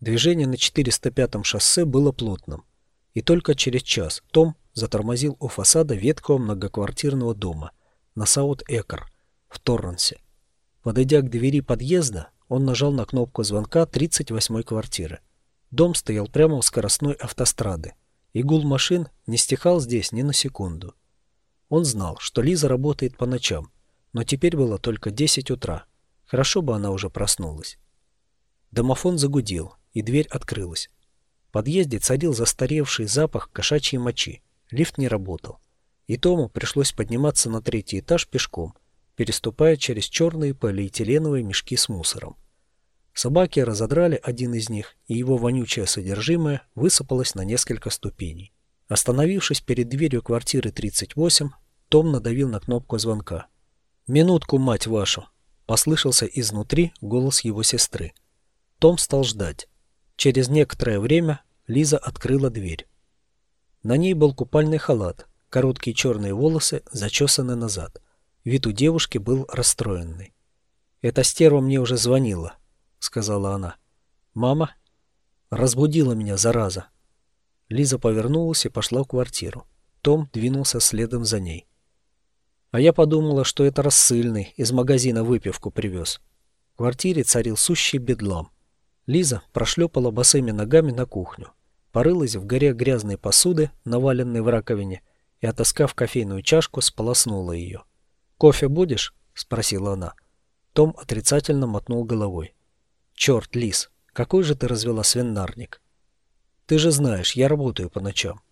Движение на 405-м шоссе было плотным. И только через час Том затормозил у фасада ветхого многоквартирного дома на Саут-Экр в Торренсе. Подойдя к двери подъезда, он нажал на кнопку звонка 38-й квартиры. Дом стоял прямо у скоростной автострады, и гул машин не стихал здесь ни на секунду. Он знал, что Лиза работает по ночам, но теперь было только 10 утра. Хорошо бы она уже проснулась. Домофон загудел, и дверь открылась. В подъезде царил застаревший запах кошачьей мочи. Лифт не работал. И Тому пришлось подниматься на третий этаж пешком, переступая через черные полиэтиленовые мешки с мусором. Собаки разодрали один из них, и его вонючее содержимое высыпалось на несколько ступеней. Остановившись перед дверью квартиры 38, Том надавил на кнопку звонка. «Минутку, мать вашу!» — послышался изнутри голос его сестры. Том стал ждать. Через некоторое время Лиза открыла дверь. На ней был купальный халат, короткие черные волосы зачесаны назад. Вид у девушки был расстроенный. «Эта стерва мне уже звонила», — сказала она. «Мама?» «Разбудила меня, зараза». Лиза повернулась и пошла в квартиру. Том двинулся следом за ней. А я подумала, что это рассыльный, из магазина выпивку привез. В квартире царил сущий бедлам. Лиза прошлепала босыми ногами на кухню, порылась в горе грязной посуды, наваленной в раковине, и, отыскав кофейную чашку, сполоснула ее. «Кофе будешь?» — спросила она. Том отрицательно мотнул головой. «Черт, Лиз, какой же ты развела свинарник?» «Ты же знаешь, я работаю по ночам».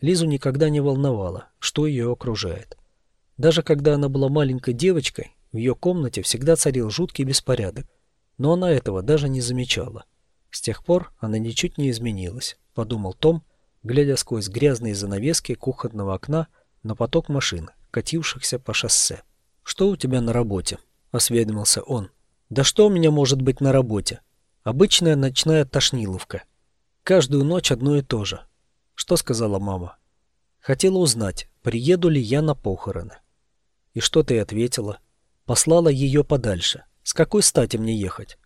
Лизу никогда не волновало, что ее окружает. Даже когда она была маленькой девочкой, в ее комнате всегда царил жуткий беспорядок, но она этого даже не замечала. С тех пор она ничуть не изменилась, подумал Том, глядя сквозь грязные занавески кухонного окна на поток машин, катившихся по шоссе. «Что у тебя на работе?» – осведомился он. «Да что у меня может быть на работе? Обычная ночная тошниловка. Каждую ночь одно и то же. Что сказала мама? Хотела узнать, приеду ли я на похороны. И что ты ответила? Послала ее подальше. С какой стати мне ехать?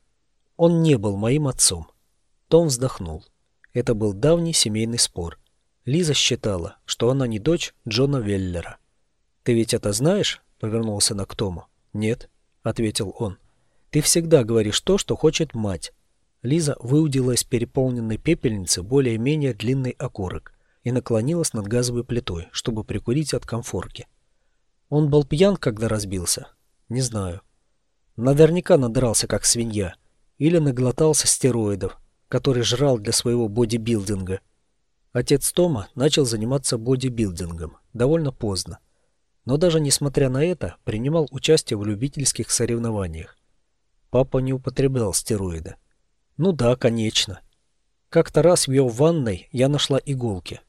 Он не был моим отцом. Том вздохнул. Это был давний семейный спор. Лиза считала, что она не дочь Джона Веллера. «Ты ведь это знаешь?» — повернулся она к Тому. «Нет», — ответил он. «Ты всегда говоришь то, что хочет мать». Лиза выудила из переполненной пепельницы более-менее длинный окурок и наклонилась над газовой плитой, чтобы прикурить от комфорки. Он был пьян, когда разбился? Не знаю. Наверняка надрался, как свинья. Или наглотался стероидов, который жрал для своего бодибилдинга. Отец Тома начал заниматься бодибилдингом довольно поздно. Но даже несмотря на это, принимал участие в любительских соревнованиях. Папа не употреблял стероиды. Ну да, конечно. Как-то раз в его ванной я нашла иголки.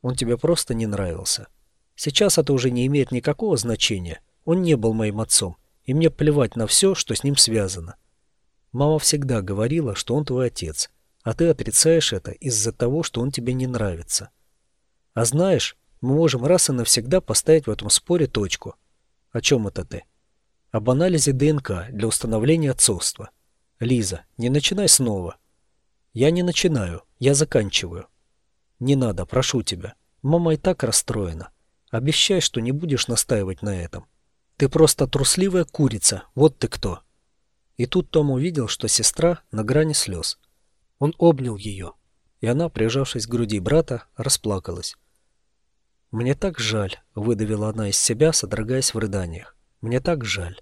Он тебе просто не нравился. Сейчас это уже не имеет никакого значения. Он не был моим отцом и мне плевать на все, что с ним связано. Мама всегда говорила, что он твой отец, а ты отрицаешь это из-за того, что он тебе не нравится. А знаешь, мы можем раз и навсегда поставить в этом споре точку. О чем это ты? Об анализе ДНК для установления отцовства. Лиза, не начинай снова. Я не начинаю, я заканчиваю. Не надо, прошу тебя. Мама и так расстроена. Обещай, что не будешь настаивать на этом. Ты просто трусливая курица, вот ты кто. И тут Том увидел, что сестра на грани слез. Он обнял ее, и она, прижавшись к груди брата, расплакалась. «Мне так жаль», — выдавила она из себя, содрогаясь в рыданиях. «Мне так жаль».